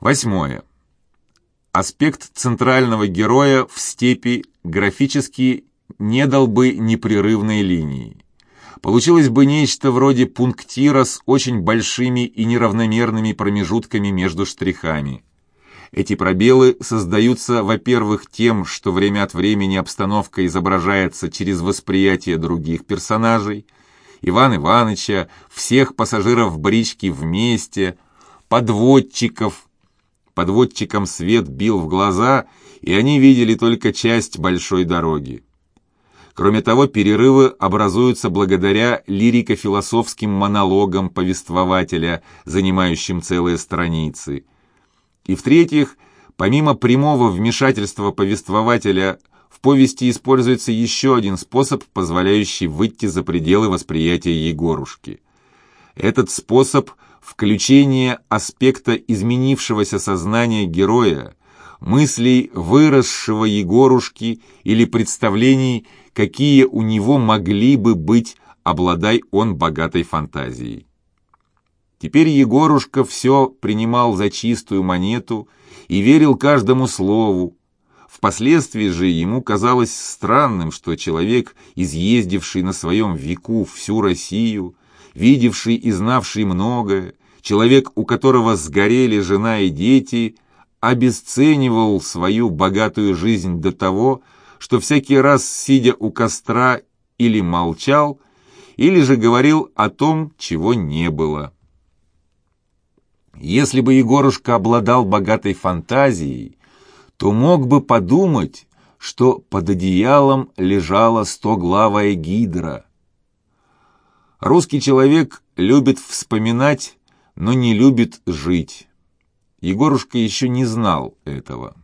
Восьмое. Аспект центрального героя в степи графически не дал бы непрерывной линии. Получилось бы нечто вроде пунктира с очень большими и неравномерными промежутками между штрихами. Эти пробелы создаются, во-первых, тем, что время от времени обстановка изображается через восприятие других персонажей, Иван Ивановича, всех пассажиров брички вместе, подводчиков. Подводчикам свет бил в глаза, и они видели только часть большой дороги. Кроме того, перерывы образуются благодаря лирико-философским монологам повествователя, занимающим целые страницы. И в-третьих, помимо прямого вмешательства повествователя в повести используется еще один способ, позволяющий выйти за пределы восприятия Егорушки. Этот способ – включение аспекта изменившегося сознания героя, мыслей выросшего Егорушки или представлений, какие у него могли бы быть, обладай он богатой фантазией. Теперь Егорушка все принимал за чистую монету и верил каждому слову. Впоследствии же ему казалось странным, что человек, изъездивший на своем веку всю Россию, видевший и знавший многое, человек, у которого сгорели жена и дети, обесценивал свою богатую жизнь до того, что всякий раз, сидя у костра, или молчал, или же говорил о том, чего не было. Если бы Егорушка обладал богатой фантазией, то мог бы подумать, что под одеялом лежала стоглавая гидра. Русский человек любит вспоминать, но не любит жить. Егорушка еще не знал этого.